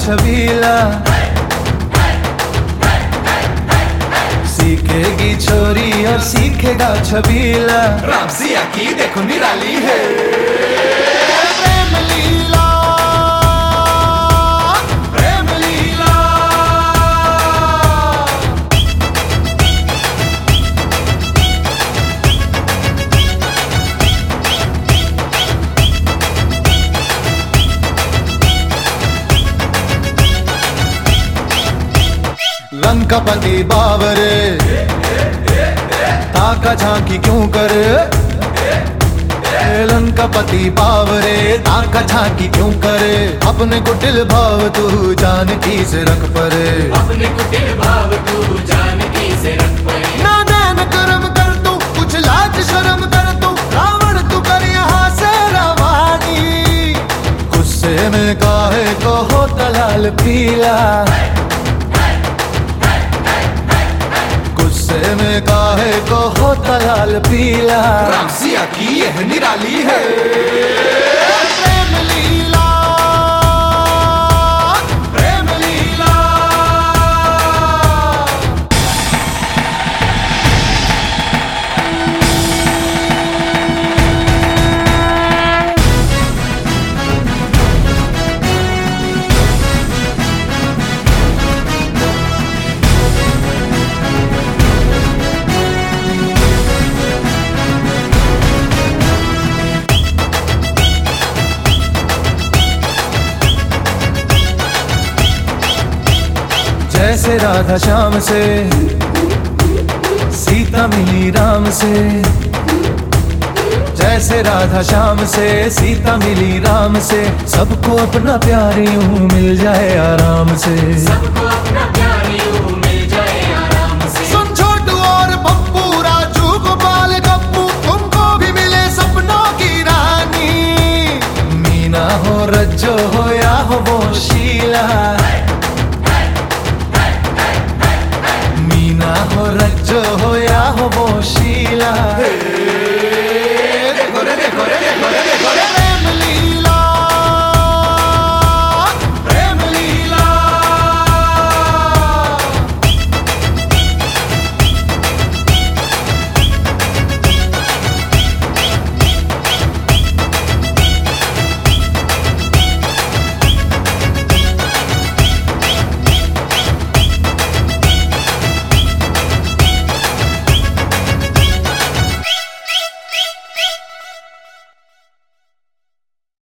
छबीला। सीखेगी छोरी और सीखेगा छबीला। रामसिया की देखो निराली है। लंकापति बाबरे ताका झांकी क्यों कर? करे लंकापति बावरे। ताका झांकी क्यों करे? अपने को दिल भाव तू जानकी से रख परे। अपने कुटिल भाव तू जानकी से रख परे। ना दैन कर्म कर तू कुछ लाज शर्म कर तू। रावण तू कर यहाँ से रवानी। गुस्से में काहे को हो तलाल पीला। गुस्से में काहे को होता लाल पीला। रामसिया की यह निराली है। जैसे राधा श्याम से, सीता मिली राम से। जैसे राधा श्याम से, सीता मिली राम से, सबको अपना प्यार यूँ मिल जाए आराम से। सबको